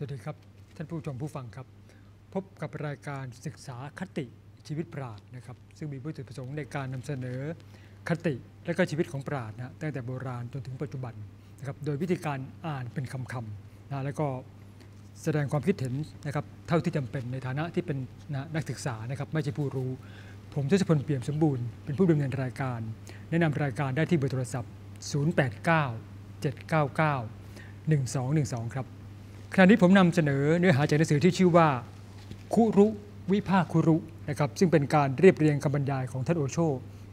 สวัสดีครับ ท่านผู้ชมผู้ฟังครับ พบกับรายการศึกษาคติชีวิตปราดนะครับ ซึ่งมีวัตถุประสงค์ในการนำเสนอคติและก็ชีวิตของปราดนะตั้งแต่โบราณจนถึงปัจจุบันนะครับโดยวิธีการอ่านเป็นคำๆนะแล้วก็แสดงความคิดเห็นนะครับเท่าที่จำเป็นในฐานะที่เป็นนะนักศึกษานะครับไม่ใช่ผู้รู้ ผมทศพลเปี่ยมสมบูรณ์เป็นผู้ดำเนินรายการ แนะนำรายการได้ที่เบอร์โทรศัพท์ 089 799 1212 ครับ ขณะนี้ผมนำเสนอเนื้อหาจากหนังสือที่ชื่อว่า คุรุวิภาคุรุนะครับซึ่งเป็นการเรียบเรียงคำบรรยายของท่านโอโช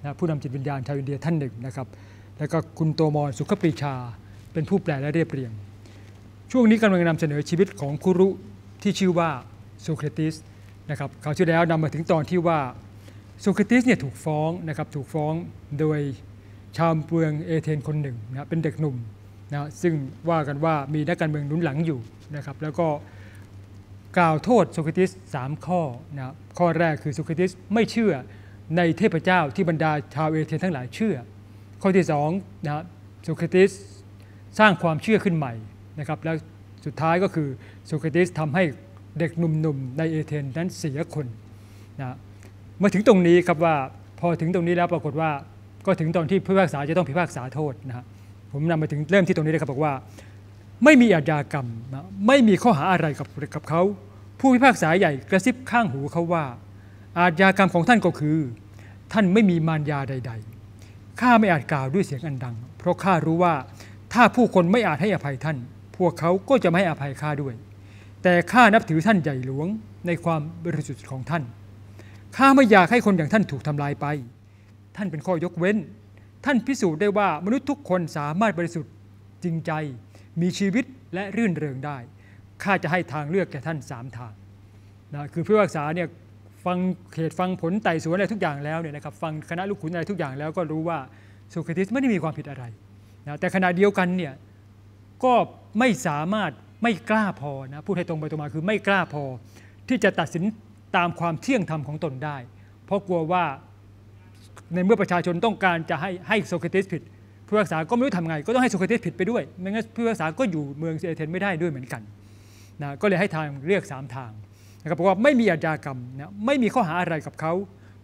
นะผู้นำจิตวิญญาณชาวอินเดียท่านหนึ่งนะครับแล้วก็คุณโตมอนสุขปรีชา เป็นผู้แปลและเรียบเรียง ช่วงนี้กำลังนำเสนอชีวิตของคุรุที่ชื่อว่าโซเครติสนะครับคราวที่แล้วนำมาถึงตอนที่ว่าโซเครติสเนี่ยถูกฟ้องนะครับถูกฟ้องโดยชาวเมืองเอเธนคนหนึ่งนะเป็นเด็กหนุ่ม นะซึ่งว่ากันว่ามีนักการเมืองหนุนหลังอยู่นะครับแล้วก็กล่าวโทษโซเครติส 3 ข้อนะข้อแรกคือโซเครติสไม่เชื่อในเทพเจ้าที่บรรดาชาวเอเธนทั้งหลายเชื่อ ข้อที่2นะโซเครติสสร้างความเชื่อขึ้นใหม่นะครับแล้วสุดท้ายก็คือโซเครติสทำให้เด็กหนุ่มๆในเอเธนนั้นเสียคนนะมาถึงตรงนี้ครับว่าพอถึงตรงนี้แล้วปรากฏว่าก็ถึงตอนที่ผู้พิพากษาจะต้องพิพากษาโทษนะฮะ ผมนำมาถึงเริ่มที่ตรงนี้เลยครับบอกว่า ไม่มีอาญากรรมนะไม่มีข้อหาอะไรกับกับเขา ผู้พิพากษาใหญ่กระซิบข้างหูเขาว่า อาญากรรมของท่านก็คือ ท่านไม่มีมารยาใด ๆข้าไม่อาจกล่าวด้วยเสียงอันดัง เพราะข้ารู้ว่าถ้าผู้คนไม่อาจให้อภัยท่าน พวกเขาก็จะไม่ให้อภัยข้าด้วย แต่ข้านับถือท่านใหญ่หลวงในความบริสุทธิ์ของท่านข้าไม่อยากให้คนอย่างท่านถูกทำลายไป ท่านเป็นข้อยกเว้น ท่านพิสูจน์ได้ว่ามนุษย์ทุกคนสามารถบริสุทธิ์จริงใจ มีชีวิตและรื่นเริงได้ข้าจะให้ทางเลือกแก่ท่านสามทางนะคือผู้พิพากษาเนี่ยฟังเหตุฟังผลไต่สวนอะไรทุกอย่างแล้วเนี่ยนะครับฟังคณะลูกขุนอะไรทุกอย่างแล้วก็รู้ว่าโซเครติสไม่ได้มีความผิดอะไรนะแต่ขณะเดียวกันเนี่ยก็ไม่สามารถไม่กล้าพอนะพูดให้ตรงไปตรงมาคือไม่กล้าพอ ที่จะตัดสินตามความเที่ยงธรรมของตนได้ เพราะกลัวว่า ในเมื่อประชาชนต้องการจะให้ให้โซเครติสผิดผู้พิพากษาก็ไม่รู้ทำไง ก็ต้องให้โซเครติสผิดไปด้วยไม่งั้นผู้พิพากษาก็อยู่เมืองเอเธนไม่ได้ด้วยเหมือนกันนะก็เลยให้ทางเลือก 3 ทางนะครับบอกว่าไม่มีอาญากรรมนะไม่มีข้อหาอะไรกับเขา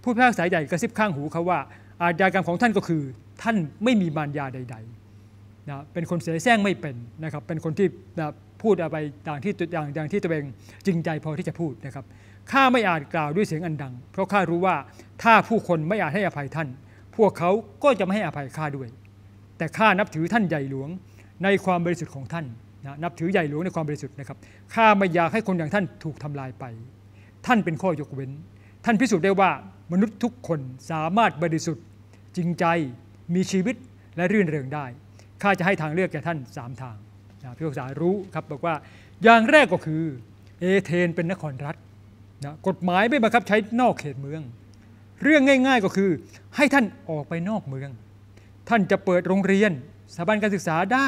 ผู้พิพากษาใหญ่กระซิบข้างหูเขาว่า อาญากรรมของท่านก็คือ ท่านไม่มีมารยาใดๆนะเป็นคนเสียแซงไม่เป็นนะครับเป็นคนที่นะพูดอะไรอย่างที่อย่างอย่างที่ตัวเองจริงใจพอที่จะพูดนะครับ ข้าไม่อาจกล่าวด้วยเสียงอันดัง เพราะข้ารู้ว่าถ้าผู้คนไม่อาจให้อภัยท่าน พวกเขาก็จะไม่ให้อภัยข้าด้วย แต่ข้านับถือท่านใหญ่หลวงในความบริสุทธิ์ของท่านนะนับถือใหญ่หลวงในความบริสุทธิ์นะครับข้าไม่อยากให้คนอย่างท่านถูกทำลายไป ท่านเป็นข้อยกเว้น ท่านพิสูจน์ได้ว่ามนุษย์ทุกคนสามารถบริสุทธิ์ จริงใจมีชีวิตและรื่นเริงได้ข้าจะให้ทางเลือกแก่ท่านสามทางนะพี่ภาษารู้ครับบอกว่าอย่างแรกก็คือ เอเธนเป็นนครรัฐ นะกฎหมายไม่บังคับใช้นอกเขตเมือง เรื่องง่าย ๆก็คือ ให้ท่านออกไปนอกเมือง ท่านจะเปิดโรงเรียนสถาบันการศึกษาได้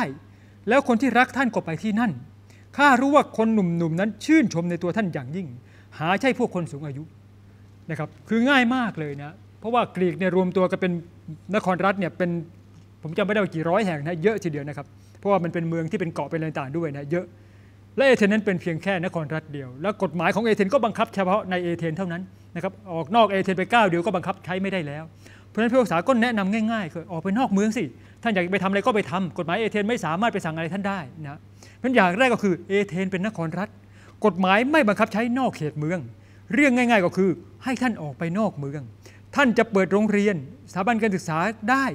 แล้วคนที่รักท่านก็ไปที่นั่นข้ารู้ว่าคนหนุ่มๆนั้นชื่นชมในตัวท่านอย่างยิ่ง หาใช่พวกคนสูงอายุนะครับคือง่ายมากเลยนะเพราะว่ากรีกเนี่ยรวมตัวกันเป็นนครรัฐเนี่ยเป็นผมจำไม่ได้ว่ากี่ร้อยแห่งนะเยอะทีเดียวนะครับ เพราะว่ามันเป็นเมืองที่เป็นเกาะเป็นอะไรต่างๆด้วยนะเยอะ และเอเธนนั้นเป็นเพียงแค่นครรัฐเดียว แล้วกฎหมายของเอเธนก็บังคับเฉพาะในเอเธนเท่านั้นนะครับออกนอกเอเธนไปก้าวเดียวก็บังคับใช้ไม่ได้แล้ว เพราะฉะนั้นผู้ศึกษาก็แนะนำง่ายๆคือออกไปนอกเมืองสิท่านอยากไปทำอะไรก็ไปทำกฎหมายเอเธนไม่สามารถไปสั่งอะไรท่านได้นะเพราะอย่างแรกก็คือเอเธนเป็นนครรัฐ กฎหมายไม่บังคับใช้นอกเขตเมือง เรื่องง่าย ๆก็คือให้ท่านออกไปนอกเมือง ท่านจะเปิดโรงเรียนสถาบันการศึกษาได้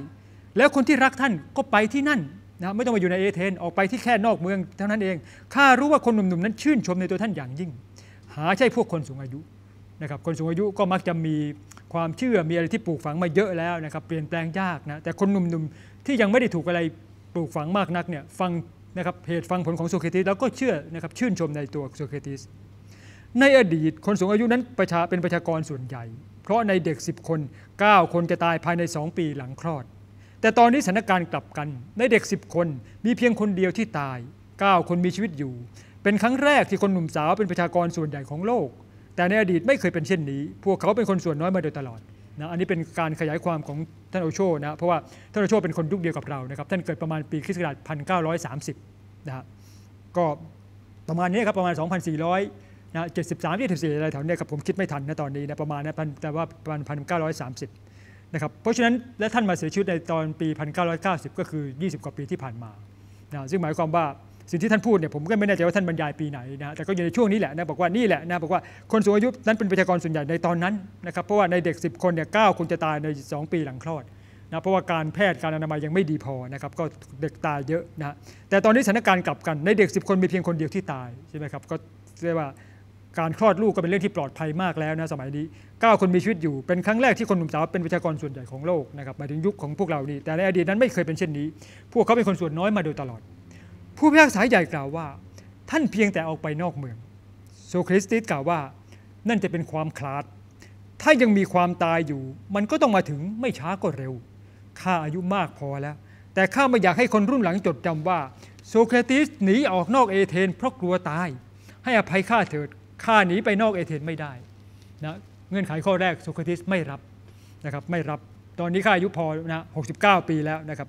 แล้วคนที่รักท่านก็ไปที่นั่น นะไม่ต้องมาอยู่ในเอเธนออกไปที่แค่นอกเมืองเท่านั้นเองข้ารู้ว่าคนหนุ่มๆนั้นชื่นชมในตัวท่านอย่างยิ่ง หาใช่พวกคนสูงอายุนะครับคนสูงอายุก็มักจะมีความเชื่อมีอะไรที่ปลูกฝังมาเยอะแล้วนะครับเปลี่ยนแปลงยากนะแต่คนหนุ่มๆที่ยังไม่ได้ถูกอะไรปลูกฝังมากนักเนี่ยฟังนะครับเหตุฟังผลของโซเครติสแล้วก็เชื่อนะครับชื่นชมในตัวโซเครติสในอดีตคนสูงอายุนั้นประชาเป็นประชากรส่วนใหญ่ เพราะในเด็ก 10 คน 9 คนจะตายภายใน 2 ปีหลังคลอด แต่ตอนนี้สถานการณ์กลับกัน ในเด็ก 10 คนมีเพียงคนเดียวที่ตาย 9 คนมีชีวิตอยู่ เป็นครั้งแรกที่คนหนุ่มสาวเป็นประชากรส่วนใหญ่ของโลก แต่ในอดีตไม่เคยเป็นเช่นนี้ พวกเขาเป็นคนส่วนน้อยมาโดยตลอดนะอันนี้เป็นการขยายความของท่านโอโชนะเพราะว่าท่านโอโชเป็นคนยุคเดียวกับเรานะครับท่านเกิดประมาณปีคริสต์ศักราช1930นะฮะก็ประมาณนี้ครับประมาณ 2,400นะ73 74อะไรแถวเนี้ยครับผมคิดไม่ทันนะตอนนี้นะประมาณนะแต่ว่าประมาณ1,930 นะครับเพราะฉะนั้นและท่านมาเสียชีวิตในตอนปี 1990 ก็คือ 20 กว่าปีที่ผ่านมานะซึ่งหมายความว่าสิ่งที่ท่านพูดเนี่ยผมก็ไม่แน่ใจว่าท่านบรรยายปีไหนนะแต่ก็อยู่ในช่วงนี้แหละนะบอกว่านี่แหละนะบอกว่าคนสูงอายุนั้นเป็นประชากรส่วนใหญ่ในตอนนั้นนะครับเพราะว่าในเด็ก 10 คนเนี่ยเคนจะตายใน 2 ปีหลังคลอดนะเพราะว่าการแพทย์การอนามัยยังไม่ดีพอนะครับก็เด็กตายเยอะนะแต่ตอนนี้สถานการณ์กลับกันในเด็ก 10 คนมีเพียงคนเดียวที่ตายใช่ไหมครับก็เรียกว่า การคลอดลูกก็เป็นเรื่องที่ปลอดภัยมากแล้วนะสมัยนี้ 9 คนมีชีวิตอยู่เป็นครั้งแรกที่คนหนุ่มสาวเป็นประชากรส่วนใหญ่ของโลกนะครับหมายถึงยุคของพวกเรานี่แต่ในอดีตนั้นไม่เคยเป็นเช่นนี้ พวกเขาเป็นคนส่วนน้อยมาโดยตลอด ผู้พิพากษาใหญ่กล่าวว่า ท่านเพียงแต่ออกไปนอกเมืองโซเคริสติสกล่าวว่า นั่นจะเป็นความคลาด ถ้ายังมีความตายอยู่ มันก็ต้องมาถึงไม่ช้าก็เร็วข้าอายุมากพอแล้ว แต่ข้าไม่อยากให้คนรุ่นหลังจดจำว่าโซเครติสหนีออกนอกเอเธนเพราะกลัวตาย ให้อภัยข้าเถิด ข้าหนีไปนอกเอเธนไม่ได้นะเงื่อนไขข้อแรกโซเครติสไม่รับนะครับไม่รับตอนนี้ข้าอายุพอนะ69 ปีแล้วนะครับ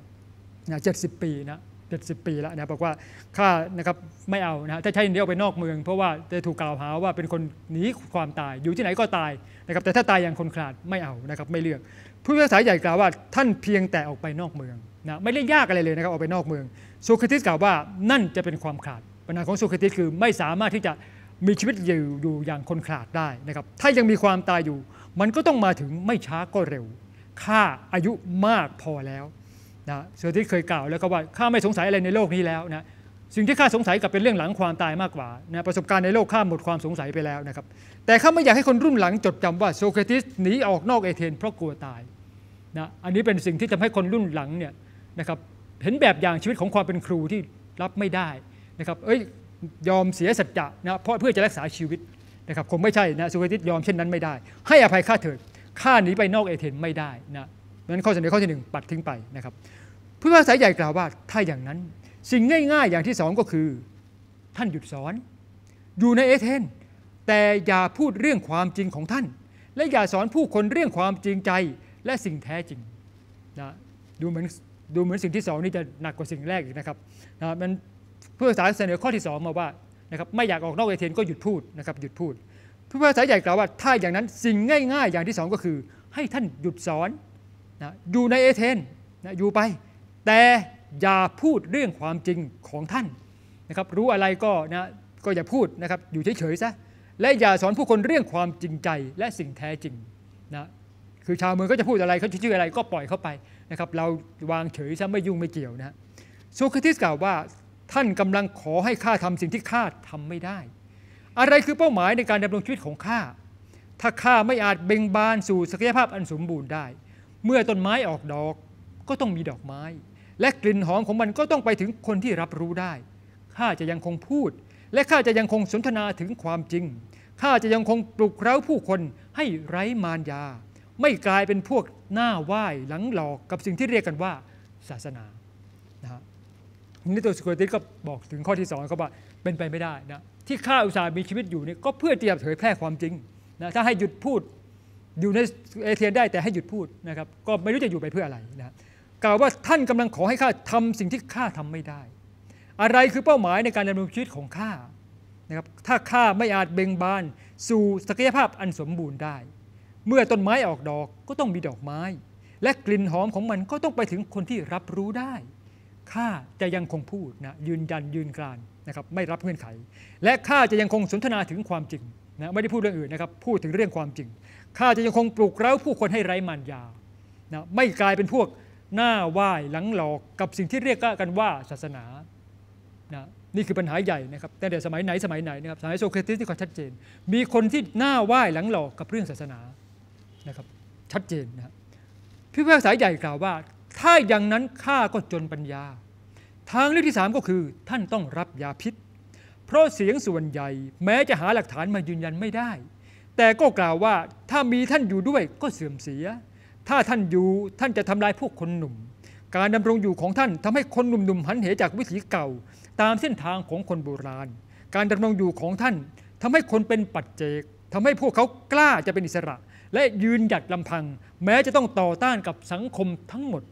นะ70 ปีนะ70 ปีแล้วนะบอกว่าข้านะครับไม่เอานะถ้าใช่เดียวไปนอกเมือง เพราะว่าจะถูกกล่าวหาว่าเป็นคนหนีความตายอยู่ที่ไหนก็ตายนะครับแต่ถ้าตายอย่างคนขลาดไม่เอานะครับไม่เลือก ผู้พิพากษาใหญ่กล่าวว่าท่านเพียงแต่ออกไปนอกเมืองนะไม่ได้ยากอะไรเลยนะครับออกไปนอกเมืองโซเครติสกล่าวว่านั่นจะเป็นความขาดปัญหาของโซเครติสคือไม่สามารถที่จะ มีชีวิตอยู่อยู่อย่างคนขาดได้นะครับ ถ้ายังมีความตายอยู่ มันก็ต้องมาถึงไม่ช้าก็เร็วข้าอายุมากพอแล้วนะเซอร์ติสเคยกล่าวแล้วก็ว่าข้าไม่สงสัยอะไรในโลกนี้แล้วนะสิ่งที่ข้าสงสัยกับเป็นเรื่องหลังความตายมากกว่านะประสบการณ์ในโลกข้าหมดความสงสัยไปแล้วนะครับ แต่ข้าไม่อยากให้คนรุ่นหลังจดจำว่าโซเครติสหนีออกนอกเอเธนเพราะกลัวตายนะอันนี้เป็นสิ่งที่ทำให้คนรุ่นหลังเนี่ยนะครับเห็นแบบอย่างชีวิตของความเป็นครูที่รับไม่ได้นะครับ เอ้ย ยอมเสียสัจจะนะเพราะเพื่อจะรักษาชีวิตนะครับคงไม่ใช่นะโซเครติสยอมเช่นนั้นไม่ได้ ให้อภัยข้าเถิดข้าหนีไปนอกเอเธนไม่ได้นะนั้นข้อเสนอข้อที่หนึ่งปัดทิ้งไปนะครับผู้พิพากษาใหญ่กล่าวว่าถ้าอย่างนั้น สิ่งง่าย ๆ อย่างที่สองก็คือ ท่านหยุดสอน อยู่ในเอเธนแต่อย่าพูดเรื่องความจริงของท่าน และอย่าสอนผู้คนเรื่องความจริงใจและสิ่งแท้จริงนะดูเหมือนดูเหมือนสิ่งที่สองนี่จะหนักกว่าสิ่งแรกอีกนะครับนะมัน ผู้พิพากษาเสนอข้อที่สองมาว่านะครับไม่อยากออกนอกเอเธนก็หยุดพูดนะครับหยุดพูด ผู้พิพากษาใหญ่กล่าวว่าถ้าอย่างนั้นสิ่งง่าย ๆ อย่างที่สองก็คือ ให้ท่านหยุดสอนนะอยู่ในเอเธนนะอยู่ไป แต่อย่าพูดเรื่องความจริงของท่านนะครับรู้อะไรก็นะก็อย่าพูดนะครับอยู่เฉยๆซะและอย่าสอนผู้คนเรื่องความจริงใจและสิ่งแท้จริงนะคือชาวเมืองก็จะพูดอะไรเขาชื่ออะไรก็ปล่อยเข้าไปนะครับเราวางเฉยซะไม่ยุ่งไม่เกี่ยวนะโซเครติสกล่าวว่า ท่านกำลังขอให้ข้าทำสิ่งที่ข้าทำไม่ได้ อะไรคือเป้าหมายในการดำรงชีวิตของข้า ถ้าข้าไม่อาจเบ่งบานสู่ศักยภาพอันสมบูรณ์ได้ เมื่อต้นไม้ออกดอกก็ต้องมีดอกไม้ และกลิ่นหอมของมันก็ต้องไปถึงคนที่รับรู้ได้ ข้าจะยังคงพูด และข้าจะยังคงสนทนาถึงความจริง ข้าจะยังคงปลุกเร้าผู้คนให้ไร้มารยา ไม่กลายเป็นพวกหน้าไหว้หลังหลอกกับสิ่งที่เรียกกันว่าศาสนานะฮะ นี่ตัวสกุลติสก็บอกถึงข้อที่สองเขาบอกเป็นไปไม่ได้นะที่ข้าอุตส่าห์มีชีวิตอยู่นี่ก็เพื่อที่จะเผยแพร่ความจริงนะถ้าให้หยุดพูดอยู่ในเอเธนได้แต่ให้หยุดพูดนะครับก็ไม่รู้จะอยู่ไปเพื่ออะไรนะกล่าวว่าท่านกำลังขอให้ข้าทำสิ่งที่ข้าทำไม่ได้ อะไรคือเป้าหมายในการดำรงชีวิตของข้านะครับถ้าข้าไม่อาจเบ่งบาน สู่ศักยภาพอันสมบูรณ์ได้ เมื่อต้นไม้ออกดอกก็ต้องมีดอกไม้ และกลิ่นหอมของมันก็ต้องไปถึงคนที่รับรู้ได้ ข้าจะยังคงพูดนะยืนยันยืนกรานนะครับไม่รับเงื่อนไข และข้าจะยังคงสนทนาถึงความจริงนะไม่ได้พูดเรื่องอื่นนะครับพูดถึงเรื่องความจริงข้าจะยังคงปลุกเร้าผู้คนให้ไร้มารยานะไม่กลายเป็นพวกหน้าไหว้หลังหลอกกับสิ่งที่เรียกกันว่าศาสนานะนี่คือปัญหาใหญ่นะครับแต่เดี๋ยวสมัยไหนสมัยไหนนะครับสมัยโซเครติสที่ก็ชัดเจน มีคนที่หน้าไหว้หลังหลอกกับเรื่องศาสนานะครับชัดเจนนะครับพี่พิพากษาใหญ่กล่าวว่า ถ้าอย่างนั้นข้าก็จนปัญญา ทางเลือกที่สามก็คือท่านต้องรับยาพิษ เพราะเสียงส่วนใหญ่ แม้จะหาหลักฐานมายืนยันไม่ได้ แต่ก็กล่าวว่าถ้ามีท่านอยู่ด้วยก็เสื่อมเสีย ถ้าท่านอยู่ท่านจะทำลายพวกคนหนุ่ม การดำรงอยู่ของท่านทำให้คนหนุ่มๆหันเหจากวิถีเก่า ตามเส้นทางของคนโบราณ การดำรงอยู่ของท่านทำให้คนเป็นปัจเจกทำให้พวกเขากล้าจะเป็นอิสระ และยืนหยัดลำพัง แม้จะต้องต่อต้านกับสังคมทั้งหมด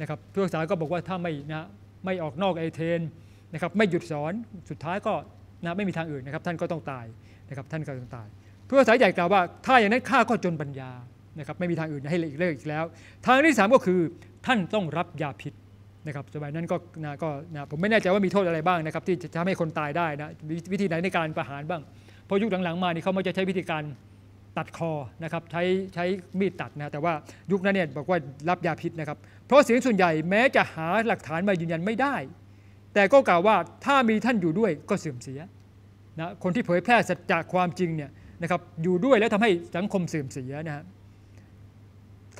นะครับผู้ศึกษาก็บอกว่าถ้าไม่นะไม่ออกนอกไอเทนนะครับไม่หยุดสอนสุดท้ายก็นะไม่มีทางอื่นนะครับท่านก็ต้องตายนะครับท่านก็ต้องตายเพื่อสาใหญ่กล่าวว่าถ้าอย่างนั้นข้าก็จนปัญญานะครับไม่มีทางอื่นให้เลิกเลิกอีกแล้ว ทางที่สามก็คือท่านต้องรับยาพิษนะครับสมัยนั้นก็นะก็นะผมไม่แน่ใจว่ามีโทษอะไรบ้างนะครับที่จะทำให้คนตายได้นะวิธีไหนในการประหารบ้าง เพราะยุคหลังๆมานี่เขาไม่จะใช้วิธีการตัดคอนะครับใช้ใช้มีดตัดนะแต่ว่ายุคนั้นเนี่ยบอกว่ารับยาพิษนะครับ เพราะเสียงส่วนใหญ่แม้จะหาหลักฐานมายืนยันไม่ได้ แต่ก็กล่าวว่าถ้ามีท่านอยู่ด้วยก็เสื่อมเสียนะคนที่เผยแพร่สัจจะความจริงเนี่ยนะครับอยู่ด้วยแล้วทำให้สังคมเสื่อมเสียนะฮะ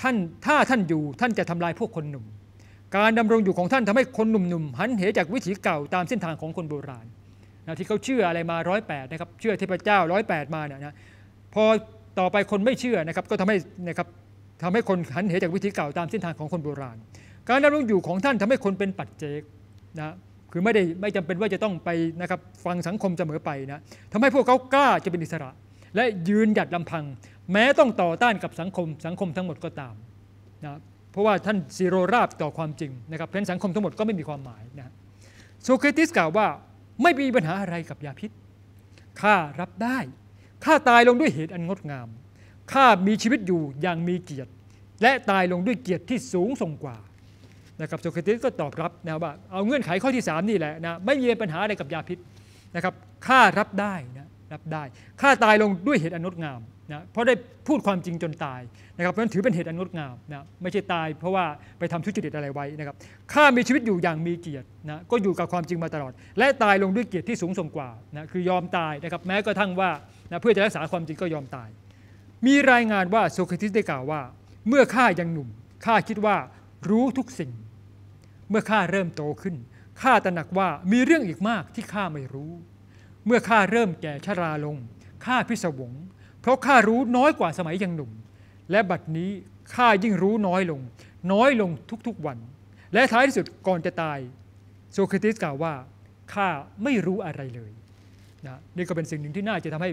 ท่านถ้าท่านอยู่ท่านจะทำลายพวกคนหนุ่ม การดำรงอยู่ของท่านทำให้คนหนุ่มๆหันเหจากวิถีเก่าตามเส้นทางของคนโบราณนะที่เขาเชื่ออะไรมาร้อยแปดนะครับเชื่อเทพเจ้าร้อยแปดมาเนี่ยนะพอต่อไปคนไม่เชื่อนะครับก็ทำให้นะครับ ทำให้คนหันเหจากวิถีเก่าตามเส้นทางของคนโบราณ การดำรงอยู่ของท่านทำให้คนเป็นปัจเจกนะคือไม่ได้ไม่จำเป็นว่าจะต้องไปนะครับฟังสังคมเสมอไปนะทำให้พวกเขากล้าจะเป็นอิสระ และยืนหยัดลำพัง แม้ต้องต่อต้านกับสังคมสังคมทั้งหมดก็ตามนะเพราะว่าท่านซีโรราบต่อความจริงนะครับเพราะสังคมทั้งหมดก็ไม่มีความหมายนะโซเครติสกล่าวว่าไม่มีปัญหาอะไรกับยาพิษข้ารับได้ข้าตายลงด้วยเหตุอันงดงาม ข้ามีชีวิตอยู่อย่างมีเกียรติ และตายลงด้วยเกียรติที่สูงส่งกว่านะครับโซเครติสก็ตอบรับนะว่าเอาเงื่อนไขข้อที่ 3 นี่แหละนะไม่มีปัญหาอะไรกับยาพิษนะครับข้ารับได้นะรับได้ข้าตายลงด้วยเหตุอนงดงามนะเพราะได้พูดความจริงจนตายนะครับเพราะนั้นถือเป็นเหตุอนงดงามนะไม่ใช่ตายเพราะว่าไปทำทุจริตอะไรไว้นะครับข้ามีชีวิตอยู่อย่างมีเกียรตินะก็อยู่กับความจริงมาตลอด และตายลงด้วยเกียรติที่สูงส่งกว่านะคือยอมตายนะครับแม้กระทั่งว่านะเพื่อจะรักษาความจริงก็ยอมตาย มีรายงานว่าโซเครติสได้กล่าวว่า เมื่อข้ายังหนุ่มข้าคิดว่ารู้ทุกสิ่ง เมื่อข้าเริ่มโตขึ้นข้าตระหนักว่ามีเรื่องอีกมากที่ข้าไม่รู้ เมื่อข้าเริ่มแก่ชราลงข้าพิศวง เพราะข้ารู้น้อยกว่าสมัยยังหนุ่ม และบัดนี้ข้ายิ่งรู้น้อยลง น้อยลงทุกๆวัน และท้ายที่สุดก่อนจะตายโซเครติสกล่าวว่าข้าไม่รู้อะไรเลยนะนี่ก็เป็นสิ่งหนึ่งที่น่าจะทำให้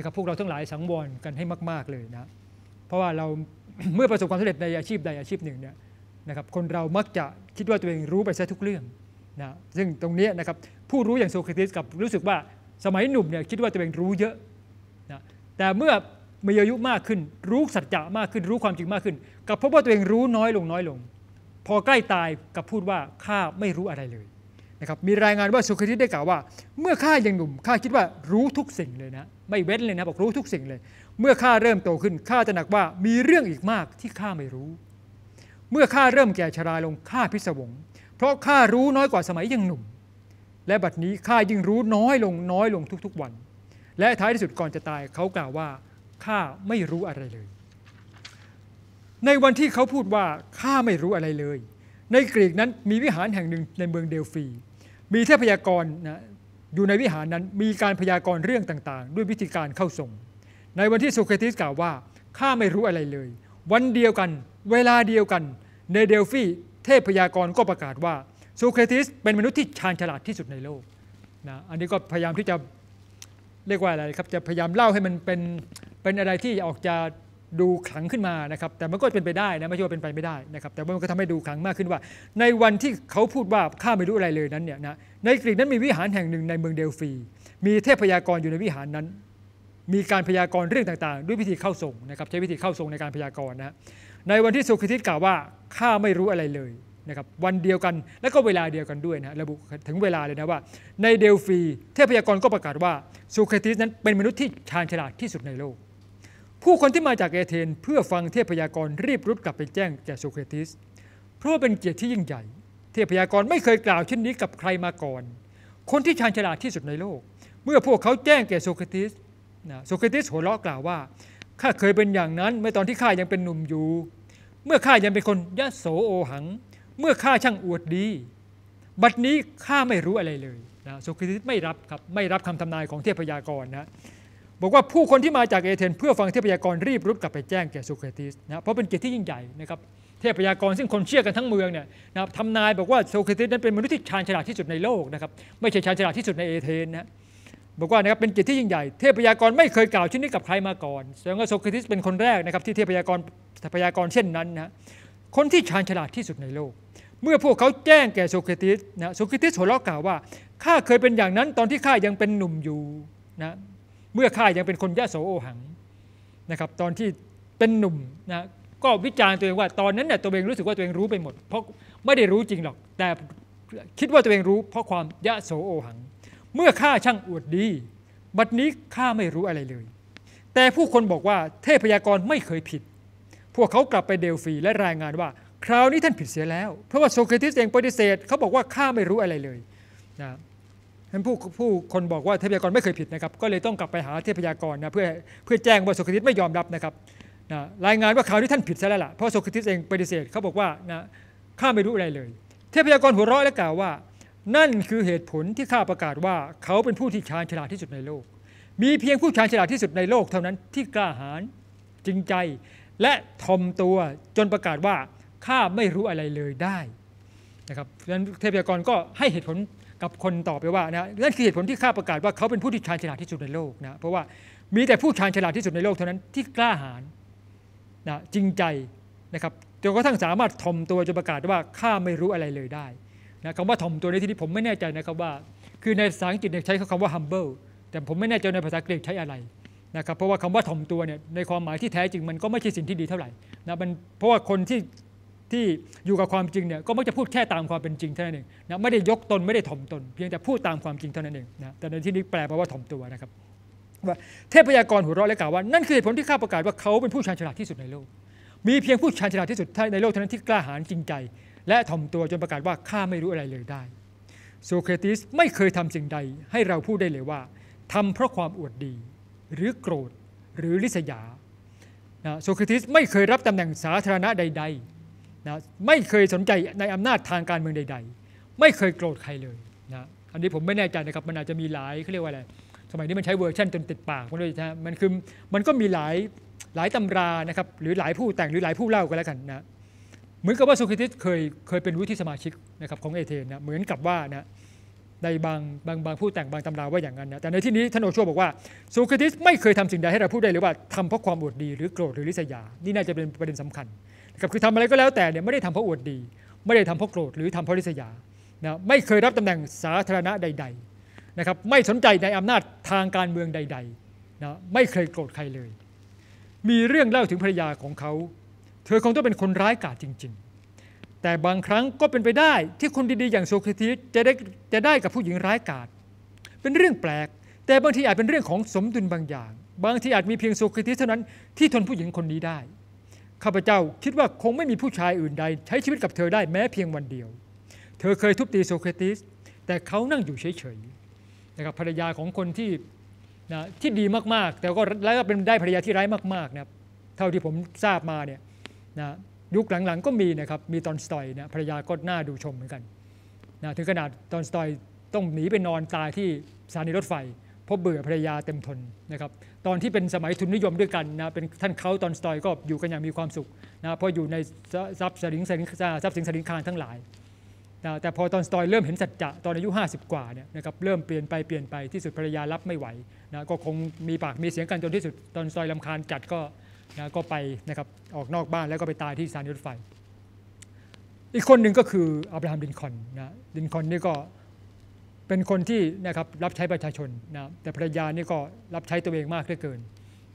นะครับพวกเราทั้งหลายสังวรกันให้มาก ๆเลยนะเพราะว่าเราเมื่อประสบความสำเร็จในอาชีพใดอาชีพหนึ่งเนี่ยนะครับคนเรามักจะคิดว่าตัวเองรู้ไปซะทุกเรื่องนะซึ่งตรงนี้นะครับผู้รู้อย่างโซเครติสกับรู้สึกว่าสมัยหนุ่มเนี่ยคิดว่าตัวเองรู้เยอะนะแต่เมื่อมีอายุมากขึ้น รู้สัจจะมากขึ้นรู้ความจริงมากขึ้นกับพบว่าตัวเองรู้น้อยลงน้อยลง พอใกล้ตายกับพูดว่าข้าไม่รู้อะไรเลย นะครับมีรายงานว่าโซเครติสได้กล่าวว่า เมื่อข้ายังหนุ่มข้าคิดว่ารู้ทุกสิ่งเลยนะ ไม่เว้นเลยนะบอกรู้ทุกสิ่งเลย เมื่อข้าเริ่มโตขึ้นข้าจะหนักว่ามีเรื่องอีกมากที่ข้าไม่รู้ เมื่อข้าเริ่มแก่ชราลงข้าพิศวง เพราะข้ารู้น้อยกว่าสมัยยังหนุ่ม และบัดนี้ข้ายิ่งรู้น้อยลงน้อยลงทุกๆวัน และท้ายที่สุดก่อนจะตายเขากล่าวว่าข้าไม่รู้อะไรเลย ในวันที่เขาพูดว่าข้าไม่รู้อะไรเลย ในกรีกนั้นมีวิหารแห่งหนึ่งในเมืองเดลฟี มีเทพยากรนะอยู่ในวิหารนั้นมีการพยากรณ์เรื่องต่างๆ ด้วยวิธีการเข้าทรง ในวันที่โซเครติสกล่าวว่าข้าไม่รู้อะไรเลย วันเดียวกัน เวลาเดียวกันในเดลฟีเทพพยากรณ์ก็ประกาศว่าโซเครติสเป็นมนุษย์ที่ชาญฉลาดที่สุดในโลกนะอันนี้ก็พยายามที่จะเรียกว่าอะไรครับจะพยายามเล่าให้มันเป็นเป็นอะไรที่ออกจะ ดูขลังขึ้นมานะครับแต่มันก็เป็นไปได้นะไม่ใช่ว่าเป็นไปไม่ได้นะครับแต่ว่ามันก็ทำให้ดูขลังมากขึ้นว่า ในวันที่เขาพูดว่าข้าไม่รู้อะไรเลยนั้นเนี่ยนะในกรีกนั้นมีวิหารแห่งหนึ่งในเมืองเดลฟี มีเทพพยากรณ์อยู่ในวิหารนั้น มีการพยากรณ์เรื่องต่างๆ ด้วยวิธีเข้าทรงนะครับใช้วิธีเข้าทรงในการพยากรณ์นะในวันที่โซเครติสกล่าวว่าข้าไม่รู้อะไรเลยนะครับวันเดียวกันและก็เวลาเดียวกันด้วยนะระบุถึงเวลาเลยนะว่า ในเดลฟีเทพยากรก็ประกาศว่าโซเครติสนั้นเป็นมนุษย์ที่ชาญฉลาดที่สุดในโลก ผู้คนที่มาจากเอเธนเพื่อฟังเทพยากรรีบรุดกลับไปแจ้งแก่โซเครติส เพราะว่าเป็นเกียรติที่ยิ่งใหญ่ เทพยากรไม่เคยกล่าวเช่นนี้กับใครมาก่อน คนที่ชาญฉลาดที่สุดในโลก เมื่อพวกเขาแจ้งแก่โซเครติสนะโซเครติสหัวเราะกล่าวว่าข้าเคยเป็นอย่างนั้นเมื่อตอนที่ข้ายังเป็นหนุ่มอยู่ เมื่อข้ายังเป็นคนยะโสโอหัง เมื่อข้าช่างอวดดี บัดนี้ข้าไม่รู้อะไรเลยนะโซเครติสไม่รับครับไม่รับคำทำนายของเทพยากรนะ บอกว่าผู้คนที่มาจากเอเธนเพื่อฟังเทพยากรรีบรุดกลับไปแจ้งแก่โซเครติสนะเพราะเป็นเกียรติที่ยิ่งใหญ่นะครับเทพยากรซึ่งคนเชื่อกันทั้งเมืองเนี่ยนะครับทำนายบอกว่าโซเครติสนั้นเป็นมนุษย์ที่ชาญฉลาดที่สุดในโลกนะครับไม่ใช่ชาญฉลาดที่สุดในเอเธนนะบอกว่านะครับเป็นเกียรติที่ยิ่งใหญ่เทพยากรไม่เคยกล่าวเช่นนี้กับใครมาก่อนแสดงว่าโซเครติสเป็นคนแรกนะครับที่เทพยากรทพยากรเช่นนั้นนะคนที่ชาญฉลาดที่สุดในโลก เมื่อพวกเขาแจ้งแก่โซเครติสนะโซเครติสหัวเราะกล่าวว่าข้าเคยเป็นอย่างนั้นตอนที่ข้ายังเป็นหนุ่มอยู่นะ เมื่อข้ายังเป็นคนยะโสโอหังนะครับตอนที่เป็นหนุ่มนะก็วิจารณ์ตัวเองว่า ตอนนั้นเนี่ยตัวเองรู้สึกว่าตัวเองรู้ไปหมด เพราะไม่ได้รู้จริงหรอก แต่คิดว่าตัวเองรู้ เพราะความยะโสโอหัง เมื่อข้าช่างอวดดี บัดนี้ข้าไม่รู้อะไรเลย แต่ผู้คนบอกว่าเทพยากรไม่เคยผิด พวกเขากลับไปเดลฟีและรายงานว่า คราวนี้ท่านผิดเสียแล้ว เพราะว่าโซเครติสเองปฏิเสธเขาบอกว่าข้าไม่รู้อะไรเลยนะ ฉะนั้นผู้ผู้คนบอกว่าเทพยากรไม่เคยผิดนะครับ ก็เลยต้องกลับไปหาเทพยากรนะเพื่อเพื่อแจ้งว่าโซครติสไม่ยอมรับนะครับนะรายงานว่าคราวนี้ท่านผิดซะแล้วล่ะเพราะโซครติสเองปฏิเสธเขาบอกว่านะข้าไม่รู้อะไรเลย เทพยากรหัวเราะและกล่าวว่า นั่นคือเหตุผลที่ข้าประกาศว่าเขาเป็นผู้ที่ชาญฉลาดที่สุดในโลก มีเพียงผู้ชาญฉลาดที่สุดในโลกเท่านั้นที่กล้าหาญจริงใจ และทอมตัวจนประกาศว่าข้าไม่รู้อะไรเลยได้นะครับเพราะฉะนั้นเทพยากรก็ให้เหตุผล กับคนต่อไปว่านะนั่นคือเหตุผลที่ข้าประกาศว่าเขาเป็นผู้ที่ชาญฉลาดที่สุดในโลกนะเพราะว่ามีแต่ผู้ชาญฉลาดที่สุดในโลกเท่านั้นที่กล้าหาญนะจริงใจนะครับจนกระทั่งสามารถทอมตัวจนประกาศว่าข้าไม่รู้อะไรเลยได้นะคำว่าทอมตัวในที่นี้ผมไม่แน่ใจนะครับว่า คือในภาษาอังกฤษเนี่ยใช้คำว่า humble แต่ผมไม่แน่ใจในภาษากรีกใช้อะไรนะครับเพราะว่าคำว่าถ่อมตัวเนี่ยในความหมายที่แท้จริงมันก็ไม่ใช่สิ่งที่ดีเท่าไหร่นะมันเพราะว่าคนที่ ที่อยู่กับความจริงเนี่ยก็มักจะพูดแค่ตามความเป็นจริงเท่านั้นเองนะไม่ได้ยกตนไม่ได้ถ่อมตน เพียงแต่พูดตามความจริงเท่านั้นเองนะแต่ในที่นี้แปลว่าถ่อมตัวนะครับว่าเทพยากรหัวเราะและกล่าวว่านั่นคือเหตุผลที่ข้าประกาศว่าเขาเป็นผู้ชาญฉลาดที่สุดในโลก มีเพียงผู้ชาญฉลาดที่สุดในโลกเท่านั้นที่กล้าหาญจริงใจ และถ่อมตัวจนประกาศว่าข้าไม่รู้อะไรเลยได้โซเครติสไม่เคยทำสิ่งใด ให้เราพูดได้เลยว่าทำเพราะความอวดดี หรือโกรธหรือลิษยานะโซเครติสไม่เคยรับตำแหน่งสาธารณะใด ๆ นะไม่เคยสนใจในอำนาจทางการเมืองใด ๆ ไม่เคยโกรธใครเลยนะอันนี้ผมไม่แน่ใจนะครับมันอาจจะมีหลายเขาเรียกว่าอะไรสมัยนี้มันใช้เวอร์ชันจนติดปากมันเลยนะมันคือมันก็มีหลายหลายตำรานะครับหรือหลายผู้แต่งหรือหลายผู้เล่ากันแล้วกันนะเหมือนกับว่าโซเครติสเคยเคยเป็นวุฒิสมาชิกนะครับของเอเธนนะเหมือนกับว่านะในบางบางบางผู้แต่งบางตำราว่าอย่างนั้นนะแต่ในที่นี้ท่านโอชัวบอกว่าโซเครติสไม่เคยทำสิ่งใดให้เราพูดได้เลยว่าทำเพราะความอวดดีหรือโกรธหรือริษยา นี่น่าจะเป็นประเด็นสำคัญ นะครับคือทำอะไรก็แล้วแต่เนี่ยไม่ได้ทำเพราะอวดดี ไม่ได้ทำเพราะโกรธหรือทำเพราะริษยานะไม่เคยรับตำแหน่งสาธารณะใด ๆนะครับ ไม่สนใจในอำนาจทางการเมืองใดๆนะไม่เคยโกรธใครเลย มีเรื่องเล่าถึงภรรยาของเขา เธอคงต้องเป็นคนร้ายกาจจริง ๆ แต่บางครั้งก็เป็นไปได้ที่คนดีๆ อย่างโซเครติสจะได้จะได้กับผู้หญิงร้ายกาจเป็นเรื่องแปลก แต่บางทีอาจเป็นเรื่องของสมดุลบางอย่าง บางทีอาจมีเพียงโซเครติสเท่านั้นที่ทนผู้หญิงคนนี้ได้ ข้าพเจ้าคิดว่าคงไม่มีผู้ชายอื่นใด ใช้ชีวิตกับเธอได้แม้เพียงวันเดียว เธอเคยทุบตีโซเครติส แต่เขานั่งอยู่เฉยๆนะครับภรรยาของคนที่นะที่ดีมากๆ แต่ก็แล้วก็เป็นได้ภรรยาที่ร้ายมากๆนะครับเท่าที่ผมทราบมาเนี่ยนะยุคหลังๆก็มีนะครับมีตอนสตอยนะภรรยาก็น่าดูชมเหมือนกันนะถึงขนาดตอนสตอยต้องหนีไปนอนตายที่สถานีรถไฟ เพราะเบื่อภรรยาเต็มทนนะครับตอนที่เป็นสมัยทุนนิยมด้วยกันนะเป็นท่านเขาตอนสตอยก็อยู่กันอย่างมีความสุขนะเพราะอยู่ในทรัพย์สินสินทรัพย์สินสินคารทั้งหลายนะแต่พอตอนสตอยเริ่มเห็นสัจจะตอนอายุ 50 กว่าเนี่ยนะครับเริ่มเปลี่ยนไปเปลี่ยนไปที่สุดภรรยารับไม่ไหวนะก็คงมีปากมีเสียงกันจนที่สุดตอนสตอยลำคาญจัดก็นะก็ไปนะครับออกนอกบ้านแล้วก็ไปตายที่สถานีรถไฟ อีกคนหนึ่งก็คืออับราฮัมลินคอนนะลินคอนนี่ก็ เป็นคนที่นะครับรับใช้ประชาชนนะแต่ภรรยานี่ก็รับใช้ตัวเองมากเหลือเกิน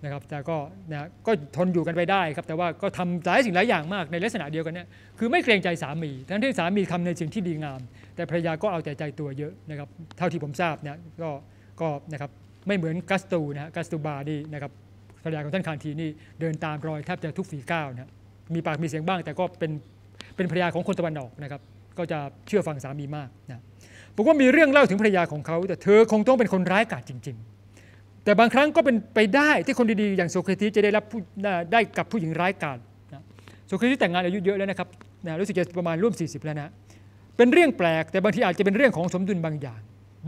นะครับแต่ก็นะก็ทนอยู่กันไปได้ครับแต่ว่าก็ทำหลายสิ่งหลายอย่างมากในลักษณะเดียวกันเนี่ยคือไม่เกรงใจสามี ทั้งที่สามีทำในสิ่งที่ดีงาม แต่ภรรยาก็เอาแต่ใจตัวเยอะนะครับเท่าที่ผมทราบเนี่ยก็ก็นะครับไม่เหมือนกัสตูนะฮะกัสตูบาดีนะครับภรรยาของท่านคานทีนี่เดินตามรอยแทบจะทุกฝีก้าวนะมีปากมีเสียงบ้าง แต่ก็เป็นเป็นภรรยาของคนตะวันออกนะครับก็จะเชื่อฟังสามีมากนะ บอกว่ามีเรื่องเล่าถึงภรรยาของเขาแต่เธอคงต้องเป็นคนร้ายกาจจริง ๆ แต่บางครั้งก็เป็นไปได้ที่คนดีๆ อย่างโซเครติสจะได้รับได้กับผู้หญิงร้ายกาจนะโซเครติสแต่งงานอายุเยอะแล้วนะครับนะรู้สึกจะประมาณร่วม 40 แล้วนะเป็นเรื่องแปลก แต่บางทีอาจจะเป็นเรื่องของสมดุลบางอย่าง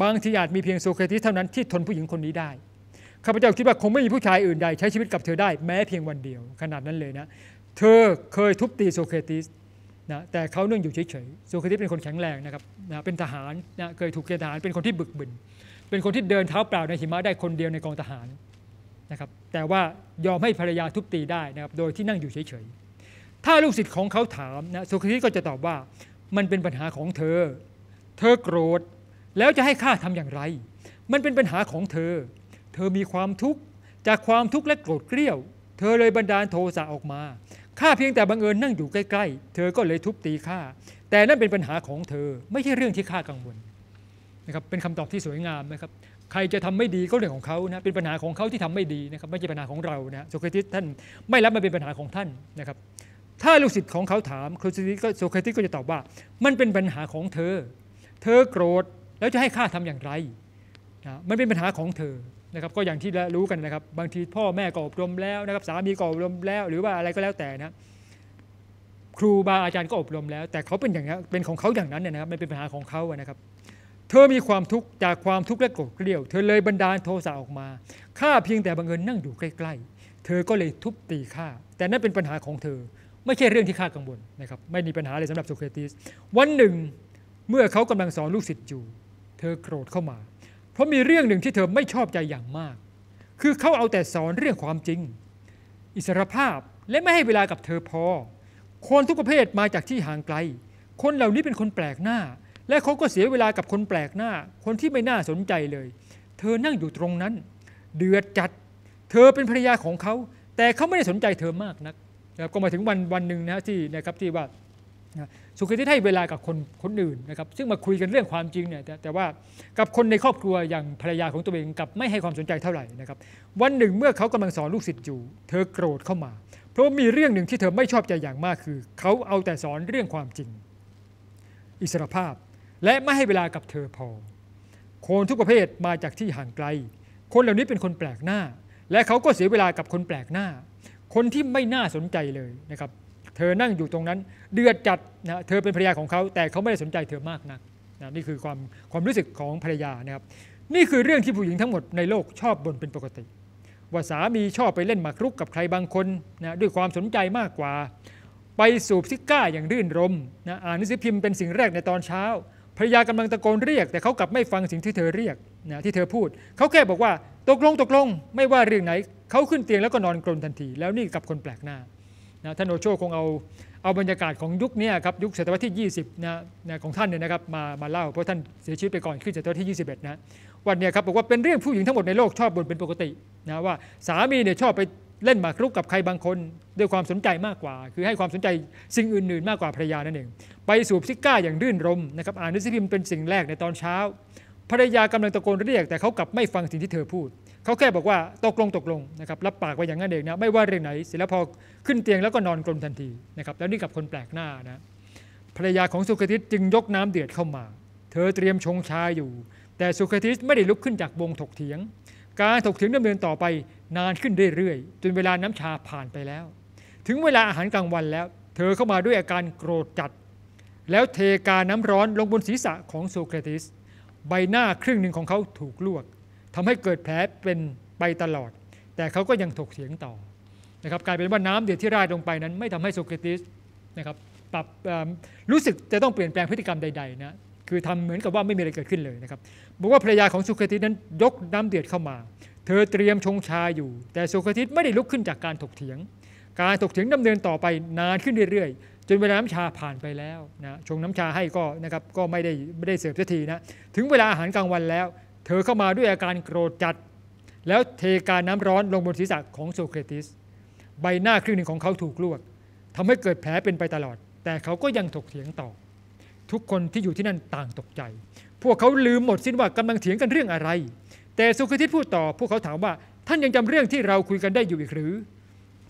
บางทีอาจมีเพียงโซเครติสเท่านั้นที่ทนผู้หญิงคนนี้ได้ข้าพเจ้าคิดว่าคงไม่มีผู้ชายอื่นใดใช้ชีวิตกับเธอได้แม้เพียงวันเดียวขนาดนั้นเลยนะเธอเคยทุบตีโซเครติส นะแต่เขาเนื่องอยู่เฉยๆโซเครติเป็นคนแข็งแรงนะครับนะเป็นทหารนะเคยถูกเกณฑ์ทหารเป็นคนที่บึกบึน เป็นคนที่เดินเท้าเปล่าในหิมะได้คนเดียวในกองทหารนะครับแต่ว่ายอมให้ภรรยาทุบตีได้นะครับโดยที่นั่งอยู่เฉยๆ ถ้าลูกศิษย์ของเขาถามนะโซเครติก็จะตอบว่ามันเป็นปัญหาของเธอ เธอโกรธ แล้วจะให้ข้าทำอย่างไร มันเป็นปัญหาของเธอ เธอมีความทุกข์จากความทุกข์และโกรธเกรี้ยว เธอเลยบันดาลโทสะออกมา ข้าเพียงแต่บังเอิญนั่งอยู่ใกล้ ๆ เธอก็เลยทุบตีข้าแต่นั่นเป็นปัญหาของเธอ ไม่ใช่เรื่องที่ข้ากังวลนะครับเป็นคำตอบที่สวยงามนะครับใครจะทำไม่ดีก็เรื่องของเขานะเป็นปัญหาของเขาที่ทำไม่ดีนะครับไม่ใช่ปัญหาของเรานะโสเครติสท่านไม่รับมันเป็นปัญหาของท่านนะครับถ้าลูกศิษย์ของเขาถามโสเครติสก็จะตอบว่า มันเป็นปัญหาของเธอ เธอโกรธแล้วจะให้ข้าทำอย่างไรนะมันเป็นปัญหาของเธอ นะครับก็อย่างที่รู้กันนะครับ บางทีพ่อแม่ก็อบรมแล้วนะครับสามีก็อบรมแล้ว หรือว่าอะไรก็แล้วแต่นะครูบาอาจารย์ก็อบรมแล้ว แต่เขาเป็นอย่างนี้เป็นของเขาอย่างนั้นเนี่ยนะครับไม่เป็นปัญหาของเขานะครับ เธอมีความทุกข์จากความทุกข์และโกรธเกลียว เธอเลยบันดาลโทสะออกมาข้าเพียงแต่บังเอิญนั่งอยู่ใกล้ ๆ เธอก็เลยทุบตีข้าแต่นั่นเป็นปัญหาของเธอ ไม่ใช่เรื่องที่ข้ากังวลนะครับไม่มีปัญหาเลยสำหรับโสเครติสวันหนึ่งเมื่อเขากำลังสอนลูกศิษย์อยู่ เธอโกรธเข้ามา เพราะมีเรื่องหนึ่งที่เธอไม่ชอบใจอย่างมาก คือเขาเอาแต่สอนเรื่องความจริง อิสรภาพและไม่ให้เวลากับเธอพอ คนทุกประเภทมาจากที่ห่างไกล คนเหล่านี้เป็นคนแปลกหน้า และเขาก็เสียเวลากับคนแปลกหน้า คนที่ไม่น่าสนใจเลย เธอนั่งอยู่ตรงนั้น เดือดจัด เธอเป็นภรรยาของเขา แต่เขาไม่ได้สนใจเธอมากนักก็มาถึงวันวันหนึ่งนะที่นะครับที่ว่า สุขที่ให้เวลากับคนคนอื่นนะครับ ซึ่งมาคุยกันเรื่องความจริงเนี่ยแต่แต่ว่ากับคนในครอบครัวอย่างภรรยาของตัวเองกับไม่ให้ความสนใจเท่าไหร่นะครับ วันหนึ่งเมื่อเขากำลังสอนลูกศิษย์อยู่ เธอโกรธเข้ามา เพราะมีเรื่องหนึ่งที่เธอไม่ชอบใจอย่างมากคือ เขาเอาแต่สอนเรื่องความจริง อิสรภาพ และไม่ให้เวลากับเธอพอ คนทุกประเภทมาจากที่ห่างไกล คนเหล่านี้เป็นคนแปลกหน้า และเขาก็เสียเวลากับคนแปลกหน้า คนที่ไม่น่าสนใจเลยนะครับ เธอนั่งอยู่ตรงนั้น เดือดจัดนะเธอเป็นภรรยาของเขา แต่เขาไม่ได้สนใจเธอมากนักนะนี่คือความความรู้สึกของภรรยานะครับ นี่คือเรื่องที่ผู้หญิงทั้งหมดในโลกชอบบ่นเป็นปกติ ว่าสามีชอบไปเล่นหมากรุกกับใครบางคนนะด้วยความสนใจมากกว่า ไปสูบซิก้าอย่างรื่นรมนะอ่านหนังสือพิมพ์เป็นสิ่งแรกในตอนเช้าภรรยากำลังตะโกนเรียก แต่เขากลับไม่ฟังสิ่งที่เธอเรียกนะที่เธอพูด เขาแค่บอกว่าตกลงตกลง ไม่ว่าเรื่องไหน เขาขึ้นเตียงแล้วก็นอนกรนทันที แล้วนี่กับคนแปลกหน้า นะท่านโอโชคงเอาเอาบรรยากาศของยุคนี้ครับยุคศตวรรษที่ 20นะนะของท่านเนี่ยนะครับมามาเล่าเพราะท่านเสียชีวิตไปก่อนขึ้นศตวรรษที่ 21 นะวันนี้ครับบอกว่าเป็นเรื่องผู้หญิงทั้งหมดในโลกชอบบ่นเป็นปกตินะว่าสามีเนี่ยชอบไปเล่นหมากรุกกับใครบางคนด้วยความสนใจมากกว่า คือให้ความสนใจสิ่งอื่นๆ มากกว่าภรรยานั่นเองไปสูบซิก้าอย่างรื่นรมนะครับอ่านหนังสือพิมพ์เป็นสิ่งแรกในตอนเช้าภรรยากำลังตะโกนเรียก แต่เขากลับไม่ฟังสิ่งที่เธอพูด เขาแค่บอกว่าตกลงตกลงนะครับรับปากไปอย่างนั้นเองนะไม่ว่าเรื่องไหน เสร็จแล้วพอขึ้นเตียงแล้วก็นอนกลนทันทีนะครับแล้วนี่กับคนแปลกหน้านะภรรยาของสุคติสจึงยกน้ำเดือดเข้ามา เธอเตรียมชงชาอยู่ แต่สุคติสไม่ได้ลุกขึ้นจากวงถกเถียง การถกเถียงดำเนินต่อไปนานขึ้นเรื่อยๆ จนเวลาน้ำชาผ่านไปแล้ว ถึงเวลาอาหารกลางวันแล้ว เธอเข้ามาด้วยอาการโกรธจัด แล้วเทกาน้ำร้อนลงบนศีรษะของโซเครติส ใบหน้าครึ่งหนึ่งของเขาถูกลวก ทำให้เกิดแผลเป็นไปตลอด แต่เขาก็ยังถกเถียงต่อนะครับกลายเป็นว่าน้ำเดือดที่ราดลงไปนั้น ไม่ทำให้โซเครติสนะครับปรับรู้สึกจะต้องเปลี่ยนแปลงพฤติกรรมใดๆนะคือทำเหมือนกับว่าไม่มีอะไรเกิดขึ้นเลยนะครับบอกว่าภรรยาของโซเครติสนั้นยกน้ำเดือดเข้ามา เธอเตรียมชงชาอยู่ แต่โซเครติสไม่ได้ลุกขึ้นจากการถกเถียง การถกเถียงดำเนินต่อไปนานขึ้นเรื่อยๆ จนเวลาน้ำชาผ่านไปแล้วนะชงน้ำชาให้ก็นะครับก็ไม่ได้ไม่ได้เสิร์ฟสักทีนะถึงเวลาอาหารกลางวันแล้ว เธอเข้ามาด้วยอาการโกรธจัด แล้วเทการน้ำร้อนลงบนศีรษะของโซเครติส ใบหน้าครึ่งหนึ่งของเขาถูกลวกทำให้เกิดแผลเป็นไปตลอด แต่เขาก็ยังถกเถียงต่อ ทุกคนที่อยู่ที่นั่นต่างตกใจ พวกเขาลืมหมดสิ้นว่ากำลังเถียงกันเรื่องอะไร แต่โซเครติสพูดต่อ พวกเขาถามว่าท่านยังจำเรื่องที่เราคุยกันได้อยู่อีกหรือ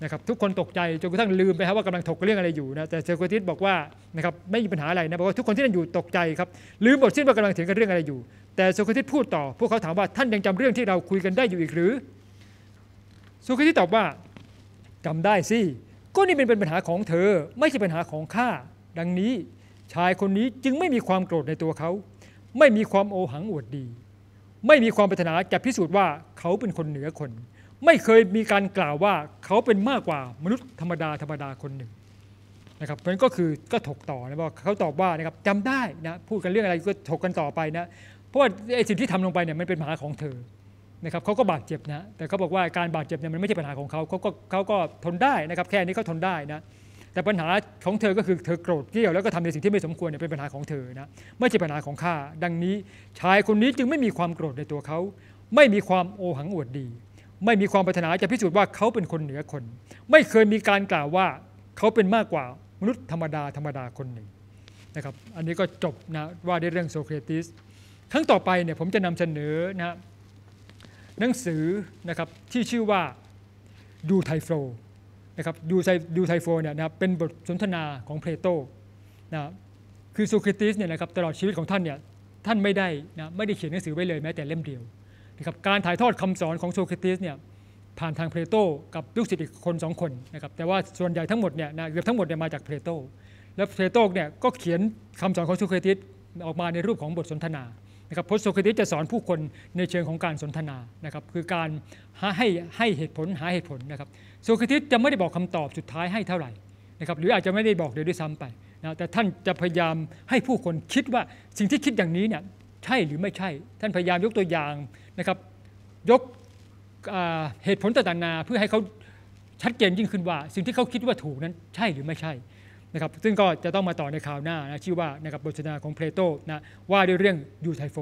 นะครับทุกคนตกใจจนกระทั่งลืมไปครับว่ากำลังถกเรื่องอะไรอยู่นะแต่โซเครติสบอกว่านะครับไม่มีปัญหาอะไรนะบอกว่าทุกคนที่นั่นอยู่ตกใจครับลืมหมดสิ้นว่ากำลังถียงกันเรื่องอะไรอยู่ แต่โซเครติสพูดต่อ พวกเขาถามว่าท่านยังจำเรื่องที่เราคุยกันได้อยู่อีกหรือโซเครติสตอบว่าจำได้สิก็นี่เป็นปัญหาของเธอไม่ใช่ปัญหาของข้าดังนี้ชายคนนี้จึงไม่มีความโกรธในตัวเขา ไม่มีความโอหังอวดดี ไม่มีความปรารถนาจะพิสูจน์ว่าเขาเป็นคนเหนือคน ไม่เคยมีการกล่าวว่าเขาเป็นมากกว่ามนุษย์ธรรมดาธรรมดาคนหนึ่งนะครับเพราะนั้นก็คือก็ถกต่อนะว่าเขาตอบว่านะครับจำได้นะพูดกันเรื่องอะไรก็ถกกันต่อไปนะเพราะว่าไอ้สิ่งที่ทำลงไปเนี่ยมันเป็นปัญหาของเธอนะครับเขาก็บาดเจ็บนะแต่เขาบอกว่าการบาดเจ็บเนี่ยมันไม่ใช่ปัญหาของเขาเขาก็เขาก็ทนได้นะครับแค่นี้เขาทนได้นะแต่ปัญหาของเธอก็คือเธอโกรธเกรี้ยวแล้วก็ทำในสิ่งที่ไม่สมควรเนี่ยเป็นปัญหาของเธอนะไม่ใช่ปัญหาของข้าดังนี้ชายคนนี้จึงไม่มีความโกรธในตัวเขาไม่มีความโอหังอวดดี ไม่มีความปรารถนาจะพิสูจน์ว่าเขาเป็นคนเหนือคน ไม่เคยมีการกล่าวว่าเขาเป็นมากกว่ามนุษย์ธรรมดาธรรมดาคนหนึ่งนะครับอันนี้ก็จบนะว่าด้วยเรื่องโซเครติสครั้งต่อไปเนี่ยผมจะนำเสนอนะหนังสือนะครับที่ชื่อว่าดูไทโฟนะครับดูไทดูไทโฟเนี่ยนะครับเป็นบทสนทนาของเพลโตนะคือโซเครติสเนี่ยนะครับตลอดชีวิตของท่านเนี่ยท่านไม่ได้นะไม่ได้เขียนหนังสือไว้เลยแม้แต่เล่มเดียว นะครับการถ่ายทอดคำสอนของโซเครติสเนี่ยผ่านทางเพลโตกับลูกศิษย์อีกคนสองคนนะครับแต่ว่าส่วนใหญ่ทั้งหมดเนี่ยนะเกือบทั้งหมดเนี่ยมาจากเพลโตแล้วเพลโตเนี่ยก็เขียนคำสอนของโซเครติสออกมาในรูปของบทสนทนานะครับเพราะโซเครติสจะสอนผู้คนในเชิงของการสนทนานะครับคือการหาให้ให้เหตุผลหาเหตุผลนะครับโซเครติสจะไม่ได้บอกคำตอบสุดท้ายให้เท่าไหร่นะครับหรืออาจจะไม่ได้บอกเลยด้วยซ้ำไปนะแต่ท่านจะพยายามให้ผู้คนคิดว่าสิ่งที่คิดอย่างนี้เนี่ยใช่หรือไม่ใช่ ท่านพยายามยกตัวอย่าง นะครับยกเหตุผลต่างๆนานาเพื่อให้เขาชัดเจนยิ่งขึ้นว่า สิ่งที่เขาคิดว่าถูกนั้นใช่หรือไม่ใช่นะครับซึ่งก็จะต้องมาต่อในข่าวหน้านะชื่อว่านะครับบทสนทนาของเพลโตนะว่าด้วยเรื่องยูไทโฟ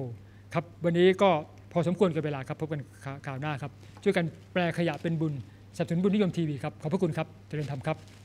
ครับวันนี้ก็พอสมควรกับเวลาครับพบกันข่าวหน้าครับช่วยกันแปลขยะเป็นบุญสับสนุนบุญนิยมทีวีครับขอบพระคุณครับเจริญธรรมครับ